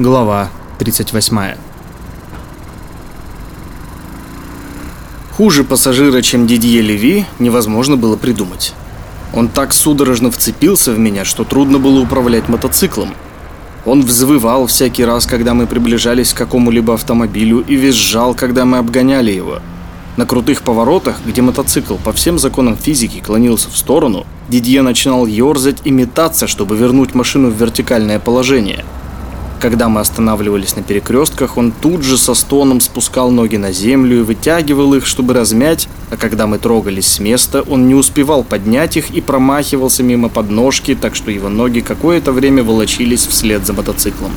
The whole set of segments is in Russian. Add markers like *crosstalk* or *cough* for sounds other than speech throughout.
Глава 38. Хуже пассажира, чем Дидье Леви, невозможно было придумать. Он так судорожно вцепился в меня, что трудно было управлять мотоциклом. Он взвывал всякий раз, когда мы приближались к какому-либо автомобилю и визжал, когда мы обгоняли его. На крутых поворотах, где мотоцикл по всем законам физики клонился в сторону, Дидье начинал ерзать и метаться, чтобы вернуть машину в вертикальное положение – когда мы останавливались на перекрестках, он тут же со стоном спускал ноги на землю и вытягивал их, чтобы размять, а когда мы трогались с места, он не успевал поднять их и промахивался мимо подножки, так что его ноги какое-то время волочились вслед за мотоциклом.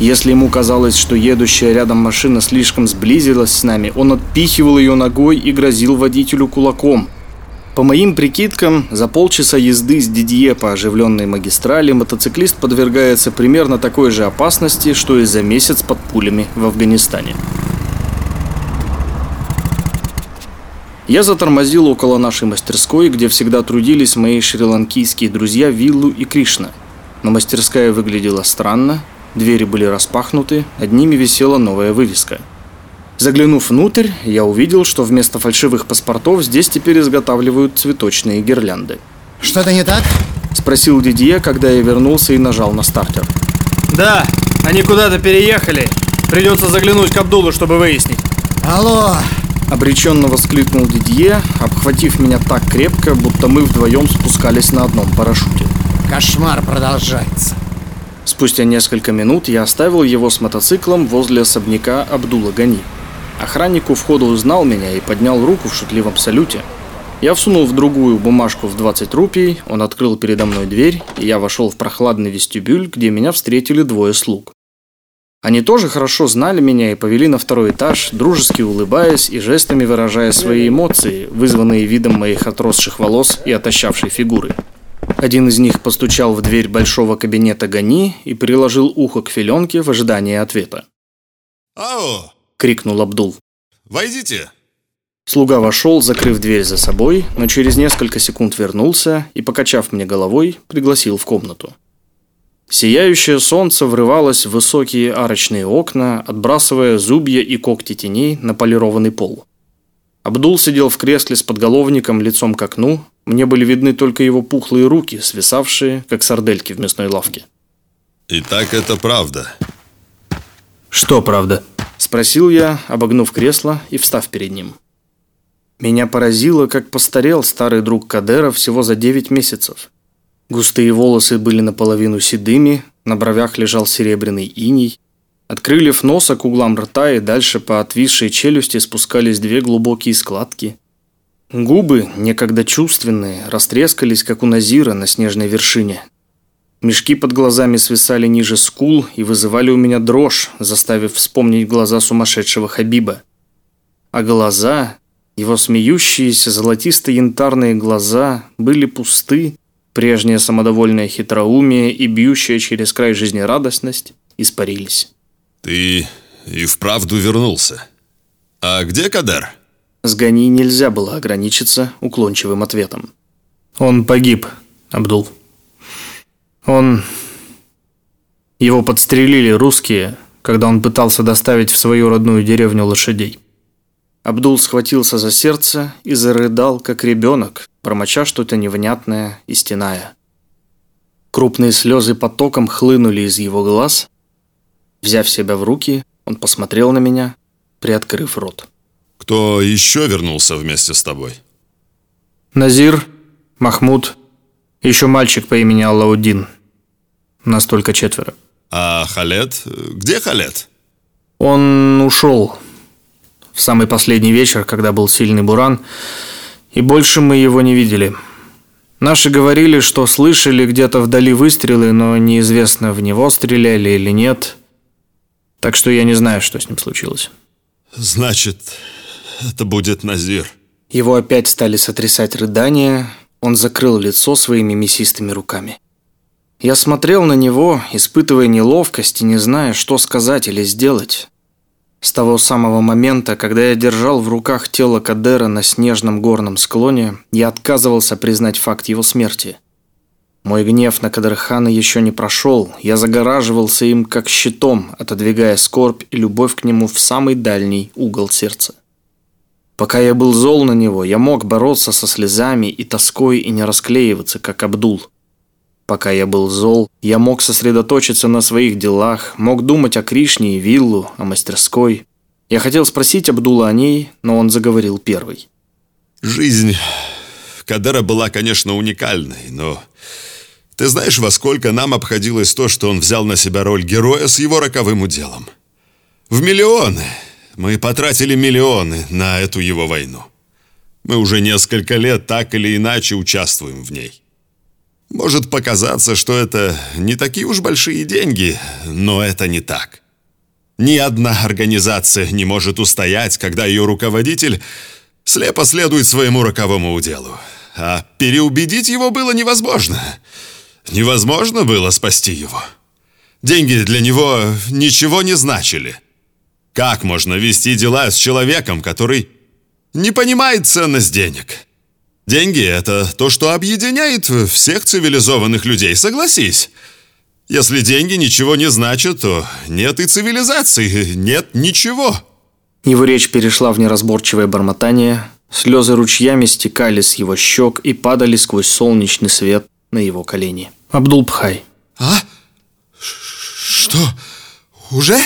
Если ему казалось, что едущая рядом машина слишком сблизилась с нами, он отпихивал ее ногой и грозил водителю кулаком – по моим прикидкам, за полчаса езды с Дидье по оживленной магистрали мотоциклист подвергается примерно такой же опасности, что и за месяц под пулями в Афганистане. Я затормозил около нашей мастерской, где всегда трудились мои шри-ланкийские друзья Виллу и Кришна. Но мастерская выглядела странно, двери были распахнуты, над ними висела новая вывеска – Заглянув внутрь, я увидел, что вместо фальшивых паспортов здесь теперь изготавливают цветочные гирлянды. «Что-то не так?» – спросил Дидье, когда я вернулся и нажал на стартер. «Да, они куда-то переехали. Придется заглянуть к Абдулу, чтобы выяснить». «Алло!» – обреченно воскликнул Дидье, обхватив меня так крепко, будто мы вдвоем спускались на одном парашюте. «Кошмар продолжается». Спустя несколько минут я оставил его с мотоциклом возле особняка Абдула Гани. Охранник у входа узнал меня и поднял руку в шутливом салюте. Я всунул в другую бумажку в 20 рупий, он открыл передо мной дверь, и я вошел в прохладный вестибюль, где меня встретили двое слуг. Они тоже хорошо знали меня и повели на второй этаж, дружески улыбаясь и жестами выражая свои эмоции, вызванные видом моих отросших волос и отощавшей фигуры. Один из них постучал в дверь большого кабинета Гани и приложил ухо к филенке в ожидании ответа. «Ау!» — крикнул Абдул. «Войдите!» Слуга вошел, закрыв дверь за собой, но через несколько секунд вернулся и, покачав мне головой, пригласил в комнату. Сияющее солнце врывалось в высокие арочные окна, отбрасывая зубья и когти теней на полированный пол. Абдул сидел в кресле с подголовником лицом к окну, мне были видны только его пухлые руки, свисавшие, как сардельки в мясной лавке. «Итак, это правда». «Что правда?» Спросил я, обогнув кресло и встав перед ним. Меня поразило, как постарел старый друг Кадера всего за девять месяцев. Густые волосы были наполовину седыми, на бровях лежал серебряный иней. От крыльев носа к углам рта и дальше по отвисшей челюсти спускались две глубокие складки. Губы, некогда чувственные, растрескались, как у Назира на снежной вершине – Мешки под глазами свисали ниже скул и вызывали у меня дрожь, заставив вспомнить глаза сумасшедшего Хабиба. А глаза, его смеющиеся золотисто-янтарные глаза, были пусты, прежнее самодовольное хитроумие и бьющая через край жизнерадостность испарились. «Ты и вправду вернулся. А где Кадер?» С Гани нельзя было ограничиться уклончивым ответом. «Он погиб, Абдул». Он... Его подстрелили русские, когда он пытался доставить в свою родную деревню лошадей. Абдул схватился за сердце и зарыдал, как ребенок, промоча что-то невнятное и стеная. Крупные слезы потоком хлынули из его глаз. Взяв себя в руки, он посмотрел на меня, приоткрыв рот. «Кто еще вернулся вместе с тобой?» «Назир, Махмуд, еще мальчик по имени Аллаудин. Нас только четверо. А Халет? Где Халет? Он ушел в самый последний вечер, когда был сильный буран, и больше мы его не видели. Наши говорили, что слышали где-то вдали выстрелы, но неизвестно, в него стреляли или нет. Так что я не знаю, что с ним случилось. Значит, это будет Назир. Его опять стали сотрясать рыдания. Он закрыл лицо своими мясистыми руками. Я смотрел на него, испытывая неловкость и не зная, что сказать или сделать. С того самого момента, когда я держал в руках тело Кадера на снежном горном склоне, я отказывался признать факт его смерти. Мой гнев на Кадрхана еще не прошел, я загораживался им как щитом, отодвигая скорбь и любовь к нему в самый дальний угол сердца. Пока я был зол на него, я мог бороться со слезами и тоской и не расклеиваться, как Абдул. Пока я был зол, я мог сосредоточиться на своих делах, мог думать о Кришне и Виллу, о мастерской. Я хотел спросить Абдула о ней, но он заговорил первый. Жизнь Кадера была, конечно, уникальной, но ты знаешь, во сколько нам обходилось то, что он взял на себя роль героя с его роковым уделом? В миллионы. Мы потратили миллионы на эту его войну. Мы уже несколько лет так или иначе участвуем в ней. Может показаться, что это не такие уж большие деньги, но это не так. Ни одна организация не может устоять, когда ее руководитель слепо следует своему роковому уделу. А переубедить его было невозможно. Невозможно было спасти его. Деньги для него ничего не значили. Как можно вести дела с человеком, который не понимает ценность денег? Деньги – это то, что объединяет всех цивилизованных людей, согласись. Если деньги ничего не значат, то нет и цивилизации, нет ничего. Его речь перешла в неразборчивое бормотание, слезы ручьями стекали с его щек и падали сквозь солнечный свет на его колени. Абдул-Пхай. А? Что? Уже?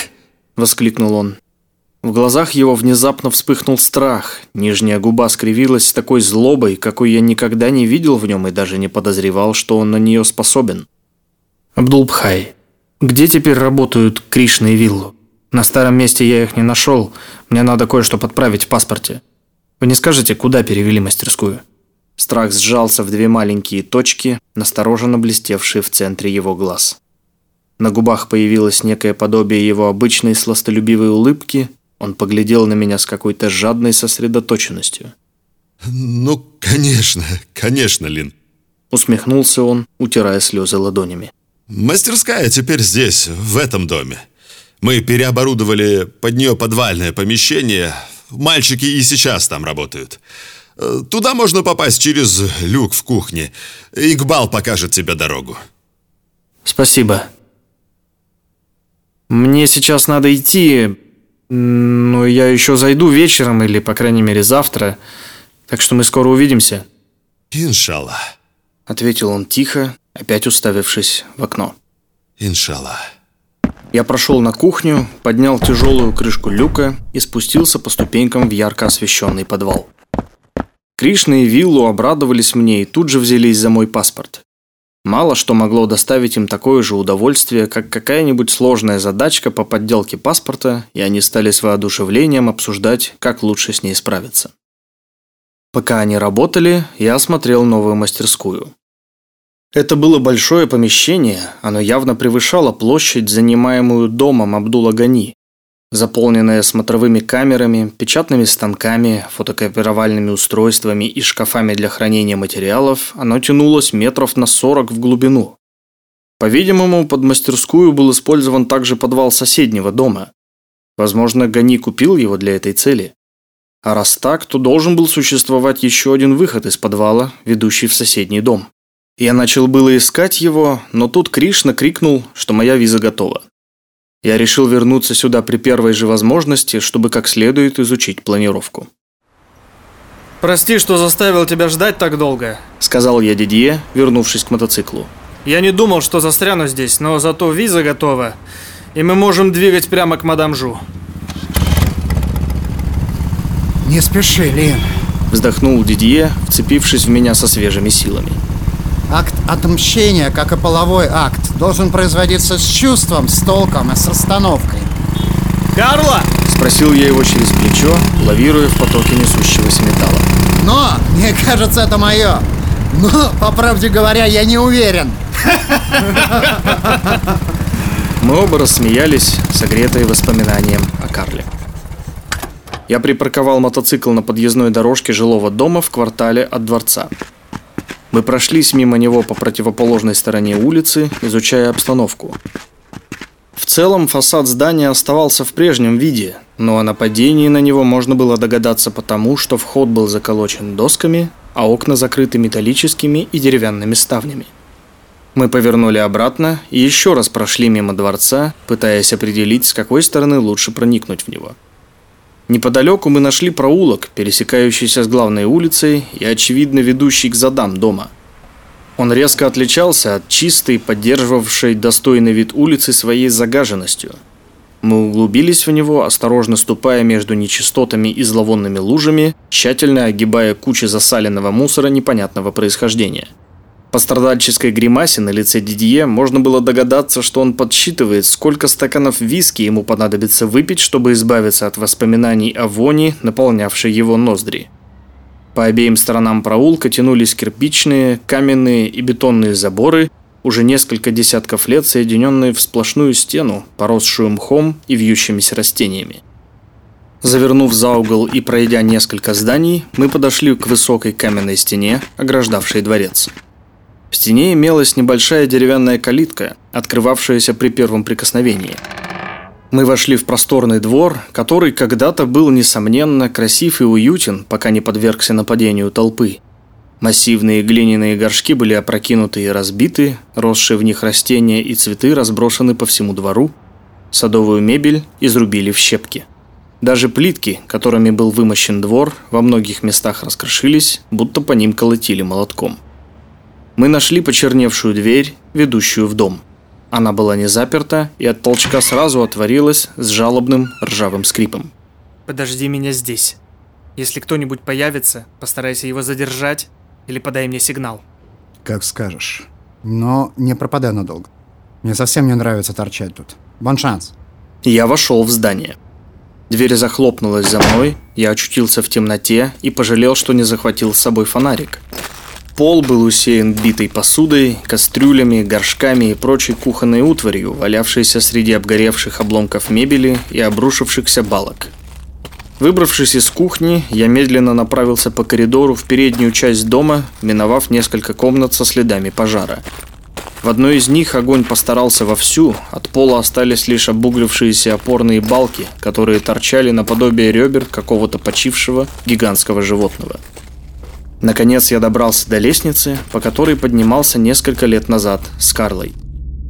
Воскликнул он. В глазах его внезапно вспыхнул страх. Нижняя губа скривилась с такой злобой, какой я никогда не видел в нем и даже не подозревал, что он на нее способен. Абдул-Пхай, где теперь работают Кришна и Виллу? На старом месте я их не нашел. Мне надо кое-что подправить в паспорте. Вы не скажете, куда перевели мастерскую?» Страх сжался в две маленькие точки, настороженно блестевшие в центре его глаз. На губах появилось некое подобие его обычной сластолюбивой улыбки. Он поглядел на меня с какой-то жадной сосредоточенностью. «Ну, конечно, конечно, Лин», — усмехнулся он, утирая слезы ладонями. «Мастерская теперь здесь, в этом доме. Мы переоборудовали под нее подвальное помещение. Мальчики и сейчас там работают. Э, туда можно попасть через люк в кухне. Игбал покажет тебе дорогу. Спасибо. Мне сейчас надо идти, но я еще зайду вечером или, по крайней мере, завтра. Так что мы скоро увидимся. Иншалла. Ответил он тихо, опять уставившись в окно. Иншалла. Я прошел на кухню, поднял тяжелую крышку люка и спустился по ступенькам в ярко освещенный подвал. Кришна и Виллу обрадовались мне и тут же взялись за мой паспорт. Мало что могло доставить им такое же удовольствие, как какая-нибудь сложная задачка по подделке паспорта, и они стали с воодушевлением обсуждать, как лучше с ней справиться. Пока они работали, я осмотрел новую мастерскую. Это было большое помещение, оно явно превышало площадь, занимаемую домом Абдула Гани заполненная смотровыми камерами, печатными станками, фотокопировальными устройствами и шкафами для хранения материалов, оно тянулось метров на 40 в глубину. По-видимому, под мастерскую был использован также подвал соседнего дома. Возможно, Гани купил его для этой цели. А раз так, то должен был существовать еще один выход из подвала, ведущий в соседний дом. Я начал было искать его, но тут Кришна крикнул, что моя виза готова. Я решил вернуться сюда при первой же возможности, чтобы как следует изучить планировку. «Прости, что заставил тебя ждать так долго», — сказал я Дидье, вернувшись к мотоциклу. «Я не думал, что застряну здесь, но зато виза готова, и мы можем двигать прямо к мадам Жу». «Не спеши, Лин», — вздохнул Дидье, вцепившись в меня со свежими силами. Акт отмщения, как и половой акт, должен производиться с чувством, с толком и с расстановкой. «Карла!» – спросил я его через плечо, лавируя в потоке несущегося металла. «Но, мне кажется, это мое. Но, по правде говоря, я не уверен». Мы оба рассмеялись, согретые воспоминанием о Карле. Я припарковал мотоцикл на подъездной дорожке жилого дома в квартале от дворца. Мы прошлись мимо него по противоположной стороне улицы, изучая обстановку. В целом фасад здания оставался в прежнем виде, но о нападении на него можно было догадаться потому, что вход был заколочен досками, а окна закрыты металлическими и деревянными ставнями. Мы повернули обратно и еще раз прошли мимо дворца, пытаясь определить, с какой стороны лучше проникнуть в него. Неподалеку мы нашли проулок, пересекающийся с главной улицей и, очевидно, ведущий к задам дома. Он резко отличался от чистой, поддерживавшей достойный вид улицы своей загаженностью. Мы углубились в него, осторожно ступая между нечистотами и зловонными лужами, тщательно огибая кучи засаленного мусора непонятного происхождения – по страдальческой гримасе на лице Дидье можно было догадаться, что он подсчитывает, сколько стаканов виски ему понадобится выпить, чтобы избавиться от воспоминаний о вони, наполнявшей его ноздри. По обеим сторонам проулка тянулись кирпичные, каменные и бетонные заборы, уже несколько десятков лет соединенные в сплошную стену, поросшую мхом и вьющимися растениями. Завернув за угол и пройдя несколько зданий, мы подошли к высокой каменной стене, ограждавшей дворец. В стене имелась небольшая деревянная калитка, открывавшаяся при первом прикосновении. Мы вошли в просторный двор, который когда-то был, несомненно, красив и уютен, пока не подвергся нападению толпы. Массивные глиняные горшки были опрокинуты и разбиты, росшие в них растения и цветы разбросаны по всему двору. Садовую мебель изрубили в щепки. Даже плитки, которыми был вымощен двор, во многих местах раскрошились, будто по ним колотили молотком. Мы нашли почерневшую дверь, ведущую в дом. Она была не заперта и от толчка сразу отворилась с жалобным ржавым скрипом. Подожди меня здесь. Если кто-нибудь появится, постарайся его задержать или подай мне сигнал. Как скажешь. Но не пропадай надолго. Мне совсем не нравится торчать тут. Бон шанс. Я вошел в здание. Дверь захлопнулась за мной, я очутился в темноте и пожалел, что не захватил с собой фонарик. Пол был усеян битой посудой, кастрюлями, горшками и прочей кухонной утварью, валявшейся среди обгоревших обломков мебели и обрушившихся балок. Выбравшись из кухни, я медленно направился по коридору в переднюю часть дома, миновав несколько комнат со следами пожара. В одной из них огонь постарался вовсю, от пола остались лишь обуглившиеся опорные балки, которые торчали наподобие ребер какого-то почившего гигантского животного – Наконец я добрался до лестницы, по которой поднимался несколько лет назад с Карлой.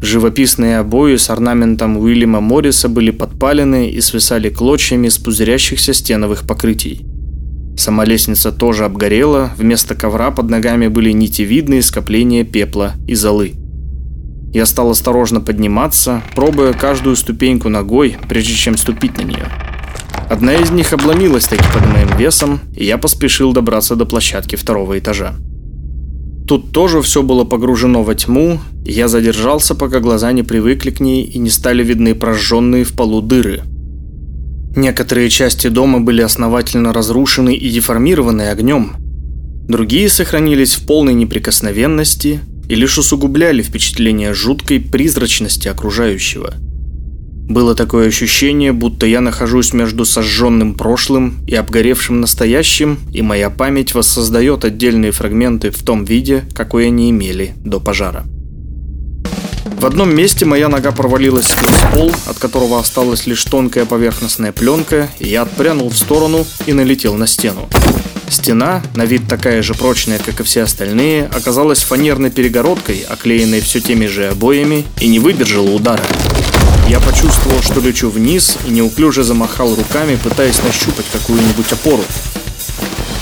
Живописные обои с орнаментом Уильяма Морриса были подпалены и свисали клочьями с пузырящихся стеновых покрытий. Сама лестница тоже обгорела, вместо ковра под ногами были нитевидные скопления пепла и золы. Я стал осторожно подниматься, пробуя каждую ступеньку ногой, прежде чем ступить на нее. Одна из них обломилась таки под моим весом, и я поспешил добраться до площадки второго этажа. Тут тоже все было погружено во тьму, и я задержался, пока глаза не привыкли к ней и не стали видны прожженные в полу дыры. Некоторые части дома были основательно разрушены и деформированы огнем. Другие сохранились в полной неприкосновенности и лишь усугубляли впечатление жуткой призрачности окружающего – было такое ощущение, будто я нахожусь между сожженным прошлым и обгоревшим настоящим, и моя память воссоздает отдельные фрагменты в том виде, какой они имели до пожара. В одном месте моя нога провалилась сквозь пол, от которого осталась лишь тонкая поверхностная пленка, и я отпрянул в сторону и налетел на стену. Стена, на вид такая же прочная, как и все остальные, оказалась фанерной перегородкой, оклеенной все теми же обоями, и не выдержала удара. Я почувствовал, что лечу вниз и неуклюже замахал руками, пытаясь нащупать какую-нибудь опору.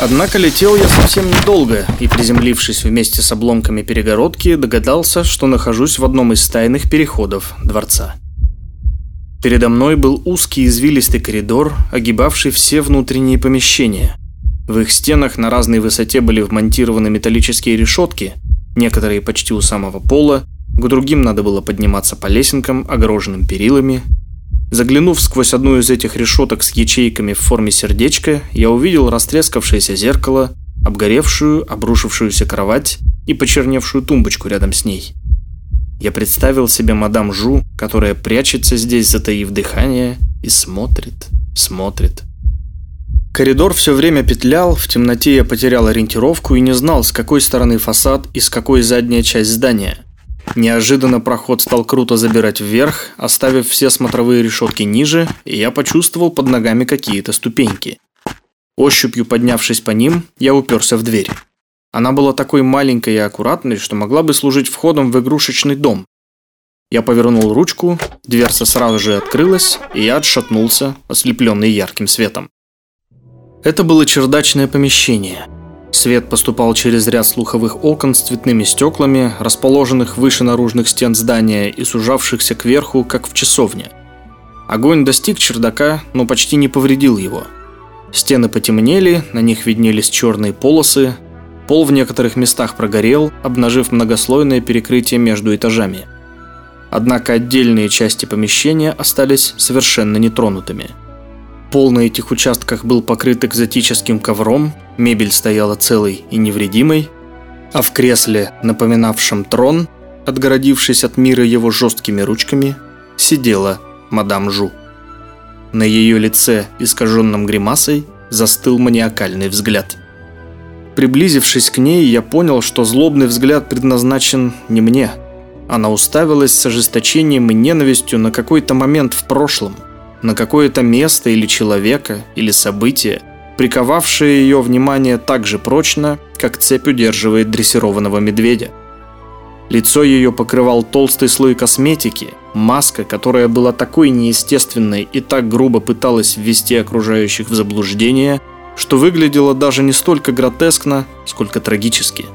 Однако летел я совсем недолго и, приземлившись вместе с обломками перегородки, догадался, что нахожусь в одном из тайных переходов дворца. Передо мной был узкий извилистый коридор, огибавший все внутренние помещения. В их стенах на разной высоте были вмонтированы металлические решетки, некоторые почти у самого пола, к другим надо было подниматься по лесенкам, огороженным перилами. Заглянув сквозь одну из этих решеток с ячейками в форме сердечка, я увидел растрескавшееся зеркало, обгоревшую, обрушившуюся кровать и почерневшую тумбочку рядом с ней. Я представил себе мадам Жу, которая прячется здесь, затаив дыхание, и смотрит, смотрит. Коридор все время петлял, в темноте я потерял ориентировку и не знал, с какой стороны фасад и с какой задняя часть здания – Неожиданно проход стал круто забирать вверх, оставив все смотровые решетки ниже, и я почувствовал под ногами какие-то ступеньки. Ощупью поднявшись по ним, я уперся в дверь. Она была такой маленькой и аккуратной, что могла бы служить входом в игрушечный дом. Я повернул ручку, дверца сразу же открылась, и я отшатнулся, ослепленный ярким светом. Это было чердачное помещение. Свет поступал через ряд слуховых окон с цветными стеклами, расположенных выше наружных стен здания и сужавшихся кверху, как в часовне. Огонь достиг чердака, но почти не повредил его. Стены потемнели, на них виднелись черные полосы, пол в некоторых местах прогорел, обнажив многослойное перекрытие между этажами. Однако отдельные части помещения остались совершенно нетронутыми. Пол на этих участках был покрыт экзотическим ковром, мебель стояла целой и невредимой, а в кресле, напоминавшем трон, отгородившись от мира его жесткими ручками, сидела мадам Жу. На ее лице, искаженном гримасой, застыл маниакальный взгляд. Приблизившись к ней, я понял, что злобный взгляд предназначен не мне. Она уставилась с ожесточением и ненавистью на какой-то момент в прошлом, на какое-то место или человека, или событие, приковавшее ее внимание так же прочно, как цепь удерживает дрессированного медведя. Лицо ее покрывал толстый слой косметики, маска, которая была такой неестественной и так грубо пыталась ввести окружающих в заблуждение, что выглядело даже не столько гротескно, сколько трагически.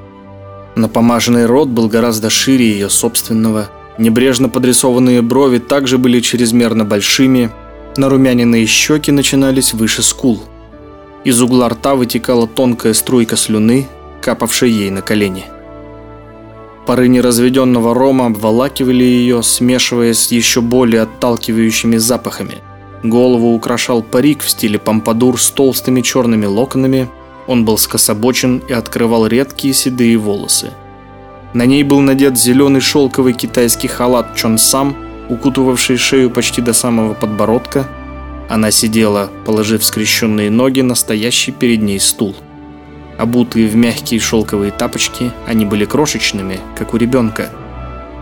Напомаженный рот был гораздо шире ее собственного, небрежно подрисованные брови также были чрезмерно большими, нарумяненные щеки начинались выше скул. Из угла рта вытекала тонкая струйка слюны, капавшая ей на колени. Пары неразведенного рома обволакивали ее, смешиваясь с еще более отталкивающими запахами. Голову украшал парик в стиле помпадур с толстыми черными локонами. Он был скособочен и открывал редкие седые волосы. На ней был надет зеленый шелковый китайский халат чонсам, укутывавший шею почти до самого подбородка. Она сидела, положив скрещенные ноги на стоящий перед ней стул. Обутые в мягкие шелковые тапочки, они были крошечными, как у ребенка.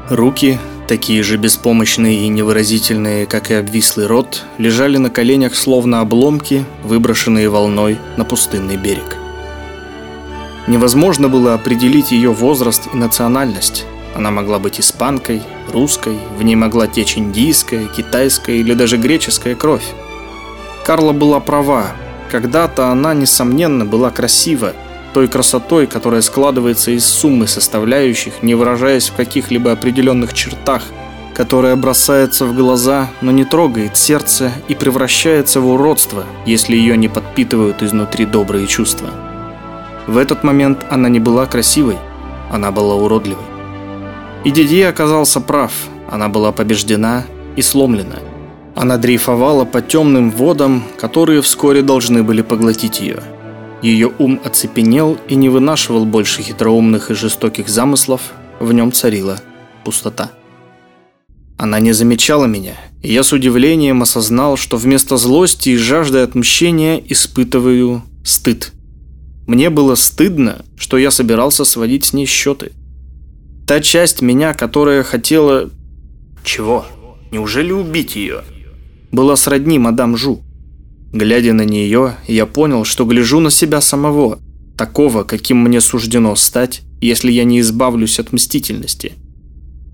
Руки, такие же беспомощные и невыразительные, как и обвислый рот, лежали на коленях словно обломки, выброшенные волной на пустынный берег. Невозможно было определить ее возраст и национальность. Она могла быть испанкой, русской, в ней могла течь индийская, китайская или даже греческая кровь. Карла была права, когда-то она, несомненно, была красива, той красотой, которая складывается из суммы составляющих, не выражаясь в каких-либо определенных чертах, которая бросается в глаза, но не трогает сердце и превращается в уродство, если ее не подпитывают изнутри добрые чувства. В этот момент она не была красивой, она была уродливой. И Дидье оказался прав, она была побеждена и сломлена – она дрейфовала по темным водам, которые вскоре должны были поглотить ее. Ее ум оцепенел и не вынашивал больше хитроумных и жестоких замыслов, в нем царила пустота. Она не замечала меня, и я с удивлением осознал, что вместо злости и жажды отмщения испытываю стыд. Мне было стыдно, что я собирался сводить с ней счеты. Та часть меня, которая хотела... Чего? Неужели убить ее? была сродни мадам Жу. Глядя на нее, я понял, что гляжу на себя самого, такого, каким мне суждено стать, если я не избавлюсь от мстительности.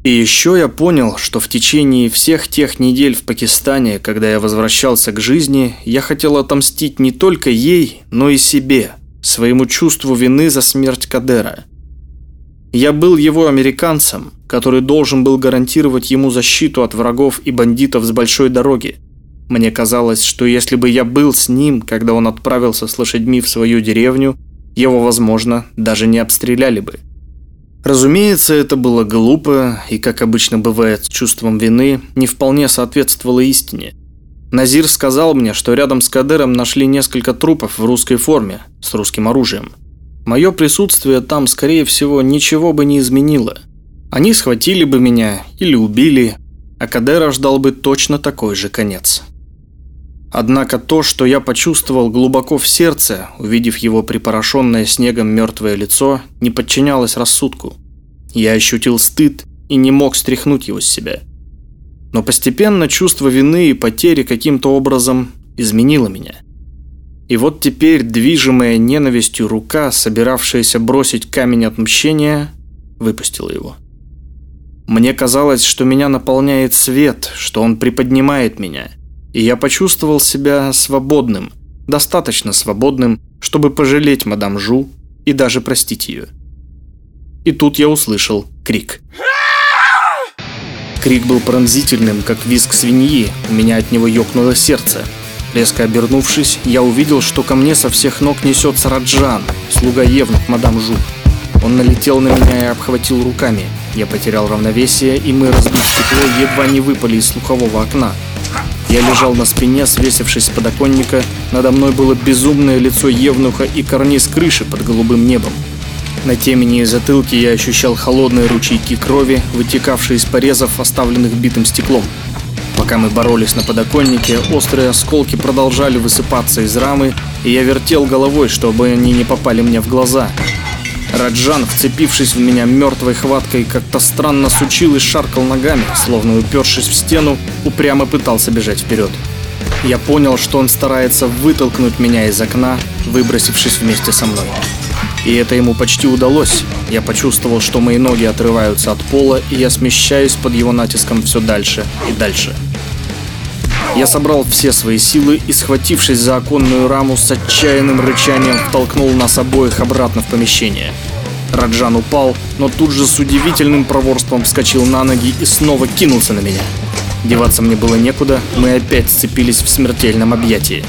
И еще я понял, что в течение всех тех недель в Пакистане, когда я возвращался к жизни, я хотел отомстить не только ей, но и себе, своему чувству вины за смерть Кадера. Я был его американцем, который должен был гарантировать ему защиту от врагов и бандитов с большой дороги, мне казалось, что если бы я был с ним, когда он отправился с лошадьми в свою деревню, его, возможно, даже не обстреляли бы. Разумеется, это было глупо и, как обычно бывает с чувством вины, не вполне соответствовало истине. Назир сказал мне, что рядом с Кадером нашли несколько трупов в русской форме, с русским оружием. Мое присутствие там, скорее всего, ничего бы не изменило. Они схватили бы меня или убили, а Кадера ждал бы точно такой же конец. Однако то, что я почувствовал глубоко в сердце, увидев его припорошенное снегом мертвое лицо, не подчинялось рассудку. Я ощутил стыд и не мог стряхнуть его с себя. Но постепенно чувство вины и потери каким-то образом изменило меня. И вот теперь движимая ненавистью рука, собиравшаяся бросить камень отмщения, выпустила его. Мне казалось, что меня наполняет свет, что он приподнимает меня, и я почувствовал себя свободным, достаточно свободным, чтобы пожалеть мадам Жу и даже простить ее. И тут я услышал крик. Крик был пронзительным, как визг свиньи, у меня от него ёкнуло сердце. Резко обернувшись, я увидел, что ко мне со всех ног несется Раджан, слуга Евнух, мадам Жу. Он налетел на меня и обхватил руками. Я потерял равновесие, и мы, разбив стекло, едва не выпали из слухового окна. Я лежал на спине, свесившись с подоконника. Надо мной было безумное лицо Евнуха и карниз крыши под голубым небом. На темени и затылке я ощущал холодные ручейки крови, вытекавшие из порезов, оставленных битым стеклом. Пока мы боролись на подоконнике, острые осколки продолжали высыпаться из рамы, и я вертел головой, чтобы они не попали мне в глаза. Раджан, вцепившись в меня мертвой хваткой, как-то странно сучил и шаркал ногами, словно упершись в стену, упрямо пытался бежать вперед. Я понял, что он старается вытолкнуть меня из окна, выбросившись вместе со мной. И это ему почти удалось. Я почувствовал, что мои ноги отрываются от пола, и я смещаюсь под его натиском все дальше и дальше. Я собрал все свои силы и, схватившись за оконную раму, с отчаянным рычанием втолкнул нас обоих обратно в помещение. Раджан упал, но тут же с удивительным проворством вскочил на ноги и снова кинулся на меня. Деваться мне было некуда, мы опять сцепились в смертельном объятии.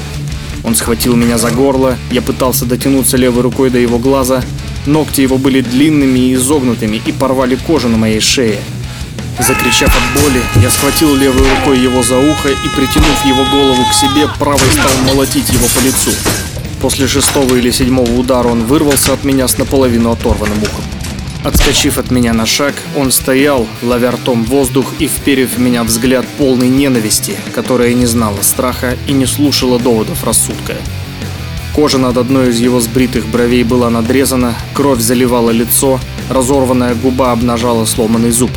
Он схватил меня за горло, я пытался дотянуться левой рукой до его глаза. Ногти его были длинными и изогнутыми и порвали кожу на моей шее. Закричав от боли, я схватил левой рукой его за ухо и, притянув его голову к себе, правой стал молотить его по лицу. После шестого или седьмого удара он вырвался от меня с наполовину оторванным ухом. Отскочив от меня на шаг, он стоял, ловя ртом воздух и вперев в меня взгляд полной ненависти, которая не знала страха и не слушала доводов рассудка. Кожа над одной из его сбритых бровей была надрезана, кровь заливала лицо, разорванная губа обнажала сломанный зуб.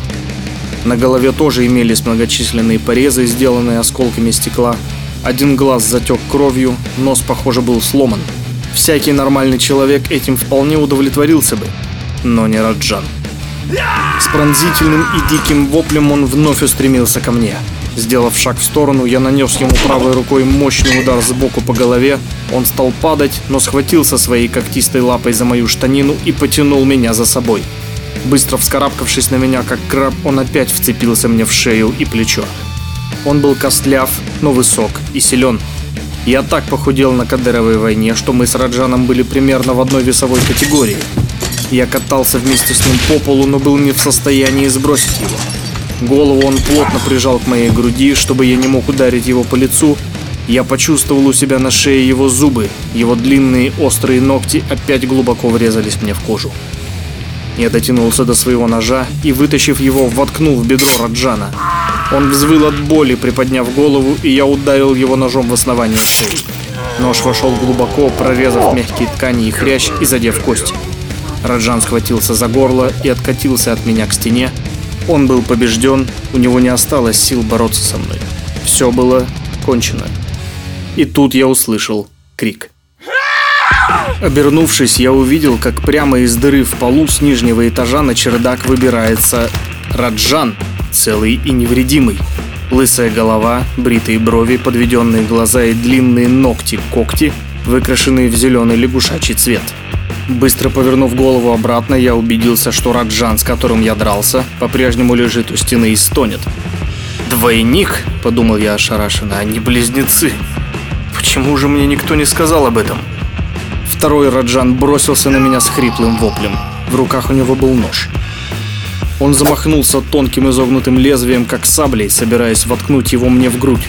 На голове тоже имелись многочисленные порезы, сделанные осколками стекла. Один глаз затек кровью, нос, похоже, был сломан. Всякий нормальный человек этим вполне удовлетворился бы, но не Раджан. С пронзительным и диким воплем он вновь устремился ко мне. Сделав шаг в сторону, я нанес ему правой рукой мощный удар сбоку по голове. Он стал падать, но схватился своей когтистой лапой за мою штанину и потянул меня за собой. Быстро вскарабкавшись на меня, как краб, он опять вцепился мне в шею и плечо. Он был костляв, но высок и силен. Я так похудел на Кадыровой войне, что мы с Раджаном были примерно в одной весовой категории – я катался вместе с ним по полу, но был не в состоянии сбросить его. Голову он плотно прижал к моей груди, чтобы я не мог ударить его по лицу. Я почувствовал у себя на шее его зубы. Его длинные острые ногти опять глубоко врезались мне в кожу. Я дотянулся до своего ножа и, вытащив его, воткнул в бедро Раджана. Он взвыл от боли, приподняв голову, и я ударил его ножом в основание шеи. Нож вошел глубоко, прорезав мягкие ткани и хрящ и задев кости. Раджан схватился за горло и откатился от меня к стене. Он был побежден, у него не осталось сил бороться со мной. Все было кончено. И тут я услышал крик. Обернувшись, я увидел, как прямо из дыры в полу с нижнего этажа на чердак выбирается Раджан, целый и невредимый. Лысая голова, бритые брови, подведенные глаза и длинные ногти-когти, выкрашенные в зеленый лягушачий цвет – Быстро повернув голову обратно, я убедился, что Раджан, с которым я дрался, по-прежнему лежит у стены и стонет. «Двойник?» – подумал я ошарашенно, – «а не близнецы. Почему же мне никто не сказал об этом?» Второй Раджан бросился на меня с хриплым воплем. В руках у него был нож. Он замахнулся тонким изогнутым лезвием, как саблей, собираясь воткнуть его мне в грудь.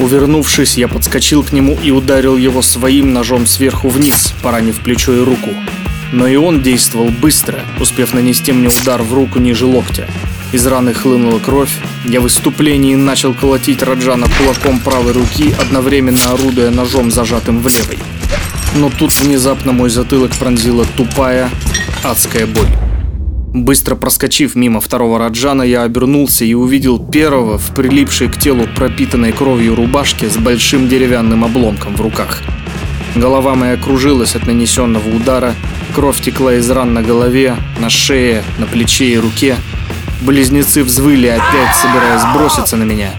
Увернувшись, я подскочил к нему и ударил его своим ножом сверху вниз, поранив плечо и руку. Но и он действовал быстро, успев нанести мне удар в руку ниже локтя. Из раны хлынула кровь. Я в выступлении начал колотить Раджана кулаком правой руки, одновременно орудуя ножом, зажатым в левой. Но тут внезапно мой затылок пронзила тупая, адская боль. Быстро проскочив мимо второго Раджана, я обернулся и увидел первого в прилипшей к телу пропитанной кровью рубашке с большим деревянным обломком в руках. Голова моя кружилась от нанесенного удара, кровь текла из ран на голове, на шее, на плече и руке. Близнецы взвыли опять, собираясь броситься на меня.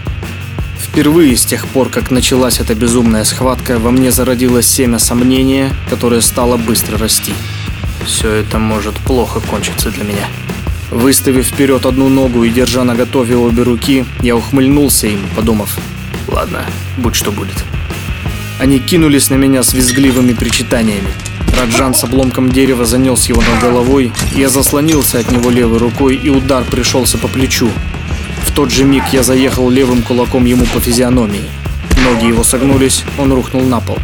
Впервые с тех пор, как началась эта безумная схватка, во мне зародилось семя сомнения, которое стало быстро расти. Все это может плохо кончиться для меня. Выставив вперед одну ногу и держа на готове обе руки, я ухмыльнулся им, подумав, ладно, будь что будет. Они кинулись на меня с визгливыми причитаниями. Раджан с обломком дерева занес его над головой, я заслонился от него левой рукой, и удар пришелся по плечу. В тот же миг я заехал левым кулаком ему по физиономии. Ноги его согнулись, он рухнул на пол.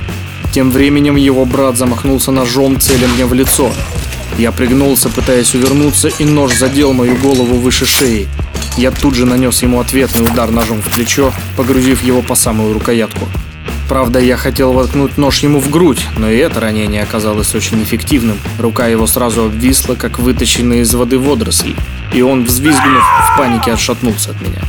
Тем временем его брат замахнулся ножом, целя мне в лицо. Я пригнулся, пытаясь увернуться, и нож задел мою голову выше шеи. Я тут же нанес ему ответный удар ножом в плечо, погрузив его по самую рукоятку. Правда, я хотел воткнуть нож ему в грудь, но и это ранение оказалось очень эффективным. Рука его сразу обвисла, как вытащенная из воды водоросль, и он, взвизгнув, в панике отшатнулся от меня.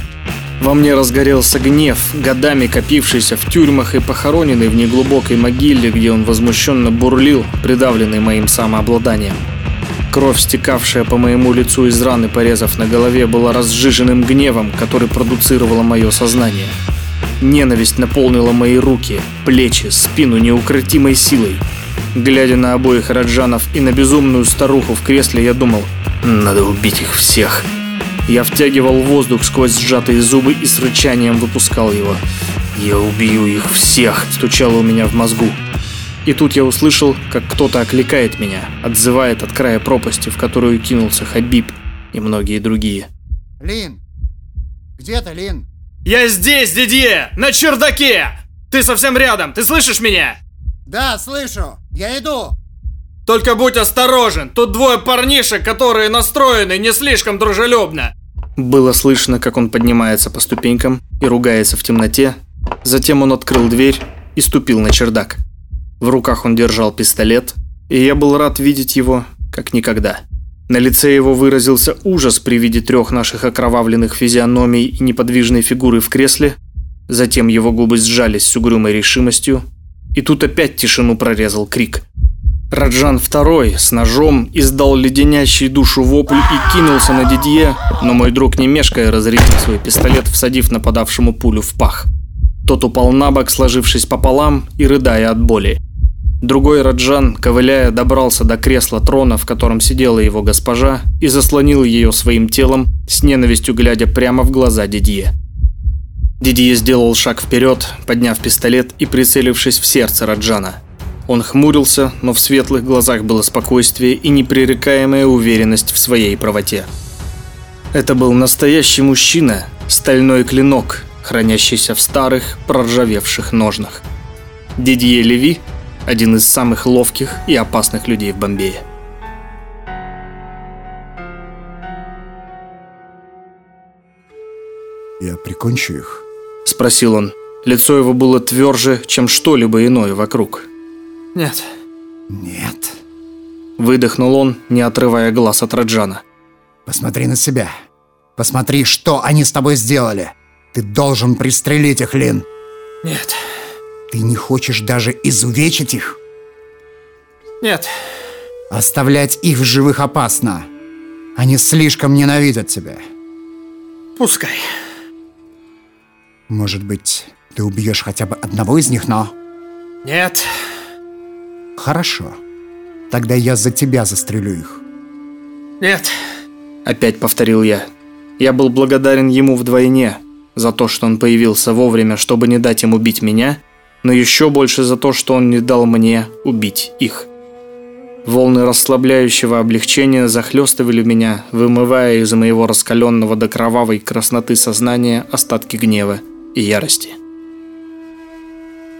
Во мне разгорелся гнев, годами копившийся в тюрьмах и похороненный в неглубокой могиле, где он возмущенно бурлил, придавленный моим самообладанием. Кровь, стекавшая по моему лицу из раны, порезав на голове, была разжиженным гневом, который продуцировало мое сознание. Ненависть наполнила мои руки, плечи, спину неукротимой силой. Глядя на обоих Раджанов и на безумную старуху в кресле, я думал, надо убить их всех. Я втягивал воздух сквозь сжатые зубы и с рычанием выпускал его. «Я убью их всех!» – стучало у меня в мозгу. И тут я услышал, как кто-то окликает меня, отзывает от края пропасти, в которую кинулся Хабиб и многие другие. Лин! Где ты, Лин? Я здесь, Дидье! На чердаке! Ты совсем рядом, ты слышишь меня? Да, слышу. Я иду. Только будь осторожен, тут двое парнишек, которые настроены не слишком дружелюбно. Было слышно, как он поднимается по ступенькам и ругается в темноте. Затем он открыл дверь и ступил на чердак. В руках он держал пистолет, и я был рад видеть его, как никогда. На лице его выразился ужас при виде трех наших окровавленных физиономий и неподвижной фигуры в кресле. Затем его губы сжались с угрюмой решимостью, и тут опять тишину прорезал крик – Раджан II с ножом издал леденящий душу вопль и кинулся на Дидье, но мой друг не мешкая разрядил свой пистолет, всадив нападавшему пулю в пах. Тот упал на бок, сложившись пополам и рыдая от боли. Другой Раджан, ковыляя, добрался до кресла трона, в котором сидела его госпожа, и заслонил ее своим телом, с ненавистью глядя прямо в глаза Дидье. Дидье сделал шаг вперед, подняв пистолет и прицелившись в сердце Раджана – он хмурился, но в светлых глазах было спокойствие и непререкаемая уверенность в своей правоте. Это был настоящий мужчина, стальной клинок, хранящийся в старых, проржавевших ножнах. Дидье Леви – один из самых ловких и опасных людей в Бомбее. «Я прикончу их?» – спросил он. Лицо его было тверже, чем что-либо иное вокруг. Нет. Нет. Выдохнул он, не отрывая глаз от Раджана. Посмотри на себя. Посмотри, что они с тобой сделали. Ты должен пристрелить их, Лин. Нет. Ты не хочешь даже изувечить их? Нет. Оставлять их в живых опасно. Они слишком ненавидят тебя. Пускай. Может быть, ты убьешь хотя бы одного из них, но... Нет. Хорошо. Тогда я за тебя застрелю их. Нет. Опять повторил я. Я был благодарен ему вдвойне за то, что он появился вовремя, чтобы не дать им убить меня, но еще больше за то, что он не дал мне убить их. Волны расслабляющего облегчения захлестывали меня, вымывая из моего раскаленного до кровавой красноты сознания остатки гнева и ярости.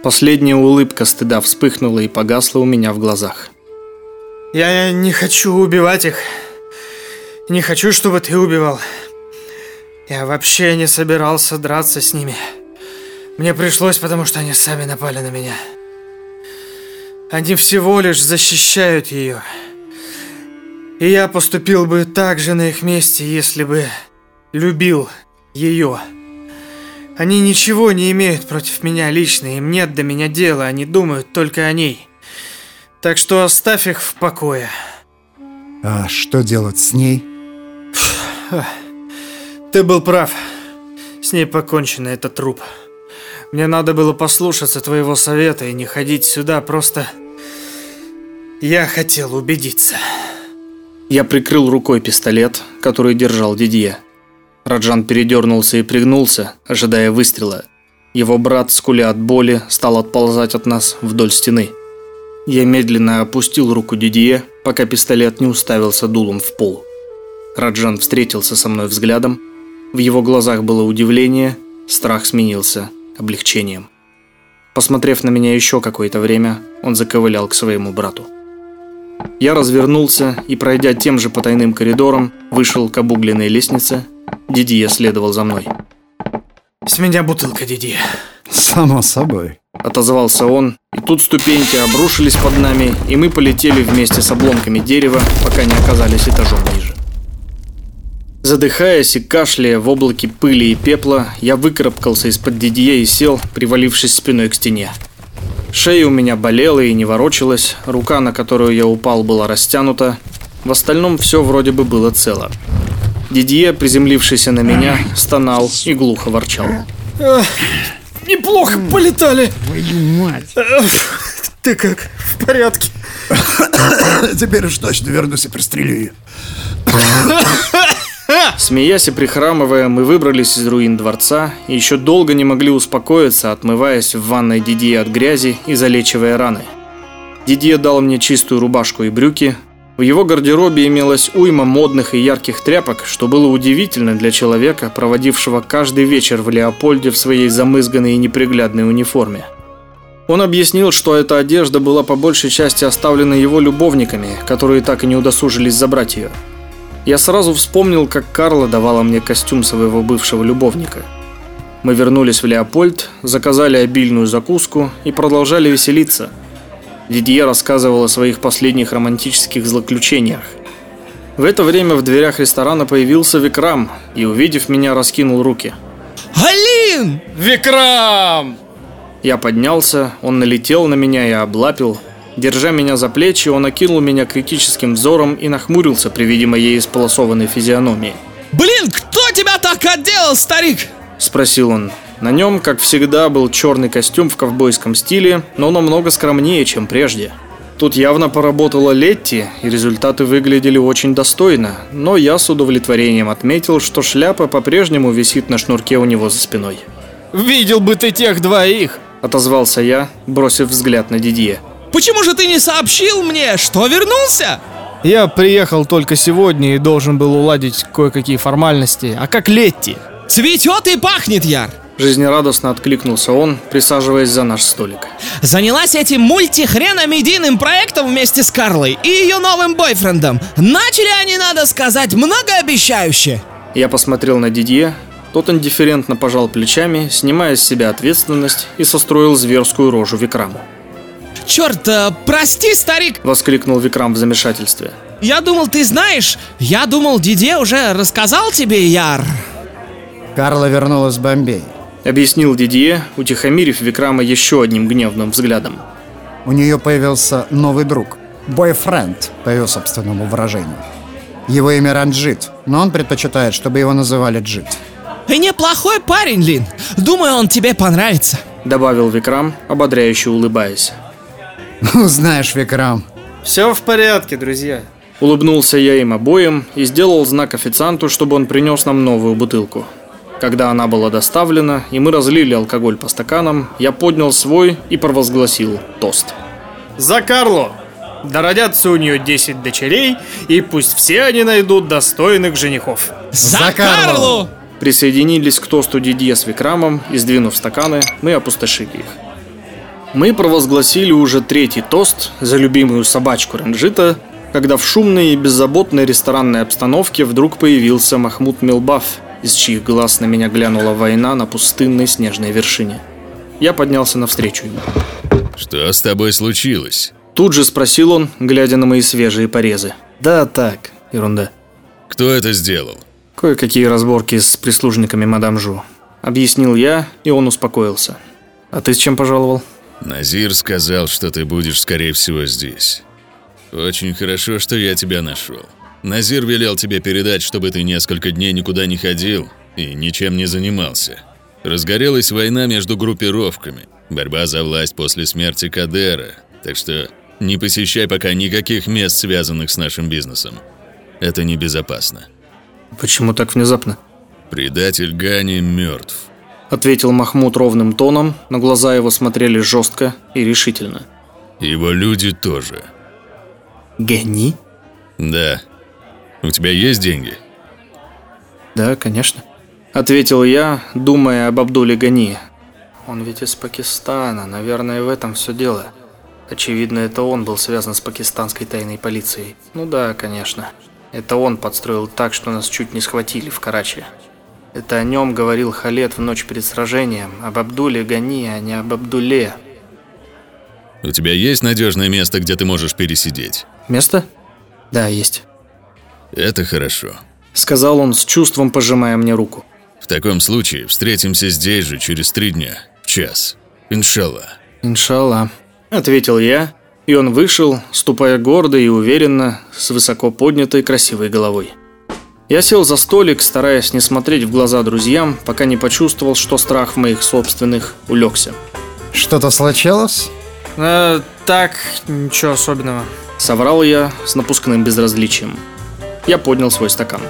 Последняя улыбка стыда вспыхнула и погасла у меня в глазах. Я не хочу убивать их. Не хочу, чтобы ты убивал. Я вообще не собирался драться с ними. Мне пришлось, потому что они сами напали на меня. Они всего лишь защищают ее. И я поступил бы так же на их месте, если бы любил ее. Они ничего не имеют против меня лично, им нет до меня дела, они думают только о ней. Так что оставь их в покое. А что делать с ней? Ты был прав. С ней покончено, это труп. Мне надо было послушаться твоего совета и не ходить сюда, просто... Я хотел убедиться. Я прикрыл рукой пистолет, который держал Дидье. Раджан передернулся и пригнулся, ожидая выстрела. Его брат, скуля от боли, стал отползать от нас вдоль стены. Я медленно опустил руку Дидье, пока пистолет не уставился дулом в пол. Раджан встретился со мной взглядом. В его глазах было удивление, страх сменился облегчением. Посмотрев на меня еще какое-то время, он заковылял к своему брату. Я развернулся и, пройдя тем же потайным коридором, вышел к обугленной лестнице. Дидье следовал за мной. С меня бутылка, Дидье. Само собой. Отозвался он, и тут ступеньки обрушились под нами, и мы полетели вместе с обломками дерева, пока не оказались этажом ниже. Задыхаясь и кашляя в облаке пыли и пепла, я выкарабкался из-под Дидье и сел, привалившись спиной к стене. Шея у меня болела и не ворочалась, рука, на которую я упал, была растянута. В остальном все вроде бы было цело. Дидье, приземлившийся на меня, стонал и глухо ворчал. Неплохо полетали. Твою мать. Ты как? В порядке? Теперь уж точно вернусь и пристрелю ее. *laughs* Смеясь и прихрамывая, мы выбрались из руин дворца и еще долго не могли успокоиться, отмываясь в ванной Дидье от грязи и залечивая раны. Дидье дал мне чистую рубашку и брюки. В его гардеробе имелась уйма модных и ярких тряпок, что было удивительно для человека, проводившего каждый вечер в Леопольде в своей замызганной и неприглядной униформе. Он объяснил, что эта одежда была по большей части оставлена его любовниками, которые так и не удосужились забрать ее. Я сразу вспомнил, как Карла давала мне костюм своего бывшего любовника. Мы вернулись в Леопольд, заказали обильную закуску и продолжали веселиться. Дидье рассказывал о своих последних романтических злоключениях. В это время в дверях ресторана появился Викрам и, увидев меня, раскинул руки. Алин! Викрам! Я поднялся, он налетел на меня и облапил, Держа меня за плечи, он окинул меня критическим взором и нахмурился при виде моей исполосованной физиономии. Блин, кто тебя так отделал, старик? Спросил он. На нем, как всегда, был черный костюм в ковбойском стиле, но намного скромнее, чем прежде. Тут явно поработала Летти, и результаты выглядели очень достойно, но я с удовлетворением отметил, что шляпа по-прежнему висит на шнурке у него за спиной. Видел бы ты тех двоих! Отозвался я, бросив взгляд на Дидье. Почему же ты не сообщил мне, что вернулся? Я приехал только сегодня и должен был уладить кое-какие формальности. А как Летти? Цветет и пахнет, Яр. Жизнерадостно откликнулся он, присаживаясь за наш столик. Занялась этим мультихреномедийным проектом вместе с Карлой и ее новым бойфрендом. Начали они, надо сказать, многообещающе. Я посмотрел на Дидье, тот индифферентно пожал плечами, снимая с себя ответственность и состроил зверскую рожу Викраму. Черт, э, прости, старик! Воскликнул Викрам в замешательстве. Я думал, ты знаешь. Я думал, Диде уже рассказал тебе, Яр. Карла вернулась в Бомбей. Объяснил Дидье, утихомирив Викрама еще одним гневным взглядом. У нее появился новый друг. Бойфренд, по ее собственному выражению. Его имя Ранджит, но он предпочитает, чтобы его называли Джит. Неплохой парень, Лин. Думаю, он тебе понравится. Добавил Викрам, ободряюще улыбаясь. Ну, знаешь, Викрам. Все в порядке, друзья. Улыбнулся я им обоим и сделал знак официанту, чтобы он принес нам новую бутылку. Когда она была доставлена, и мы разлили алкоголь по стаканам, я поднял свой и провозгласил тост. За Карло! Да родятся у нее 10 дочерей, и пусть все они найдут достойных женихов. За! Карлу! Присоединились к тосту Дидье с Викрамом, и, сдвинув стаканы, мы опустошили их. Мы провозгласили уже третий тост за любимую собачку Ранжита, когда в шумной и беззаботной ресторанной обстановке вдруг появился Махмуд Милбаф, из чьих глаз на меня глянула война на пустынной снежной вершине. Я поднялся навстречу ему. Что с тобой случилось? Тут же спросил он, глядя на мои свежие порезы. Да, так, ерунда. Кто это сделал? Кое-какие разборки с прислужниками мадам Жу. Объяснил я, и он успокоился. А ты с чем пожаловал? Назир сказал, что ты будешь, скорее всего, здесь. Очень хорошо, что я тебя нашел. Назир велел тебе передать, чтобы ты несколько дней никуда не ходил и ничем не занимался. Разгорелась война между группировками. Борьба за власть после смерти Кадера. Так что не посещай пока никаких мест, связанных с нашим бизнесом. Это небезопасно. Почему так внезапно? Предатель Гани мертв. Ответил Махмуд ровным тоном, но глаза его смотрели жестко и решительно. Его люди тоже. Гани? Да. У тебя есть деньги? Да, конечно. Ответил я, думая об Абдуле Гани. Он ведь из Пакистана, наверное, в этом все дело. Очевидно, это он был связан с пакистанской тайной полицией. Ну да, конечно. Это он подстроил так, что нас чуть не схватили в Карачи. Это о нем говорил Халет в ночь перед сражением. Об Абдуле Гани, а не об Абдуле. У тебя есть надежное место, где ты можешь пересидеть? Место? Да, есть. Это хорошо. Сказал он с чувством, пожимая мне руку. В таком случае встретимся здесь же через три дня, в час. Иншалла. Иншалла. Ответил я, и он вышел, ступая гордо и уверенно, с высоко поднятой красивой головой. Я сел за столик, стараясь не смотреть в глаза друзьям, пока не почувствовал, что страх в моих собственных улегся. Что-то случилось? Э, так, ничего особенного. Соврал я с напускным безразличием. Я поднял свой стакан.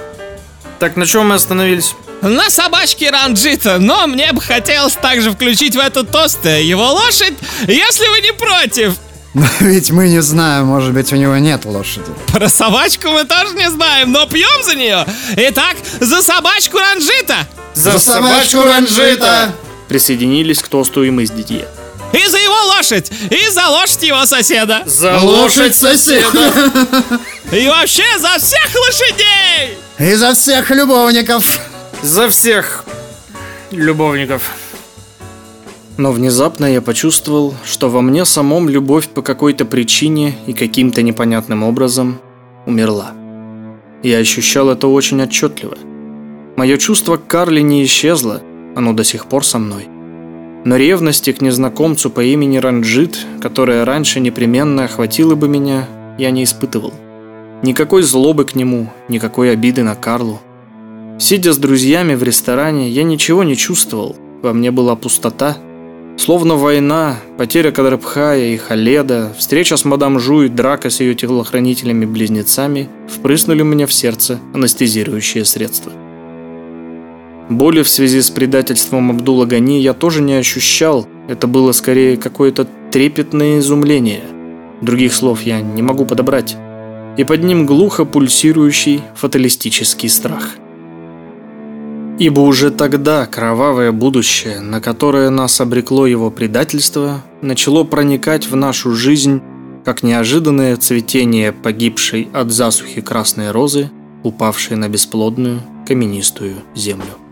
Так, на чем мы остановились? На собачке Ранджита, но мне бы хотелось также включить в этот тост его лошадь, если вы не против. Но *laughs* ведь мы не знаем, может быть, у него нет лошади. Про собачку мы тоже не знаем, но пьем за нее. Итак, за собачку Ранджита. За собачку Ранжита! Присоединились к тосту и мы с Дидье. И за его лошадь, и за лошадь его соседа. За Лошадь соседа! И вообще за всех лошадей. И за всех любовников! За всех любовников. Но внезапно я почувствовал, что во мне самом любовь по какой-то причине и каким-то непонятным образом умерла. Я ощущал это очень отчетливо. Мое чувство к Карли не исчезло, оно до сих пор со мной. Но ревности к незнакомцу по имени Ранджит, которая раньше непременно охватила бы меня, я не испытывал. Никакой злобы к нему, никакой обиды на Карлу. Сидя с друзьями в ресторане, я ничего не чувствовал. Во мне была пустота. Словно война, потеря Кадрабхая и Халеда, встреча с мадам Жу и драка с ее телохранителями-близнецами впрыснули мне в сердце анестезирующее средство. Боли в связи с предательством Абдула Гани я тоже не ощущал. Это было скорее какое-то трепетное изумление. Других слов я не могу подобрать. И под ним глухо пульсирующий фаталистический страх. Ибо уже тогда кровавое будущее, на которое нас обрекло его предательство, начало проникать в нашу жизнь, как неожиданное цветение погибшей от засухи красной розы, упавшей на бесплодную каменистую землю.